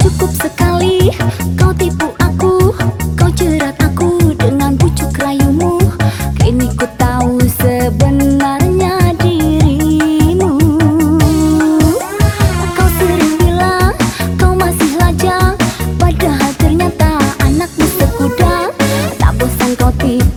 Cukup sekali kau tipu aku, kau jerat aku dengan pucuk rayumu. Kini ku tahu sebenarnya dirimu. Kau sering bilang kau masih lajang, padahal ternyata anakmu sekuda. Tak bosan kau tipu.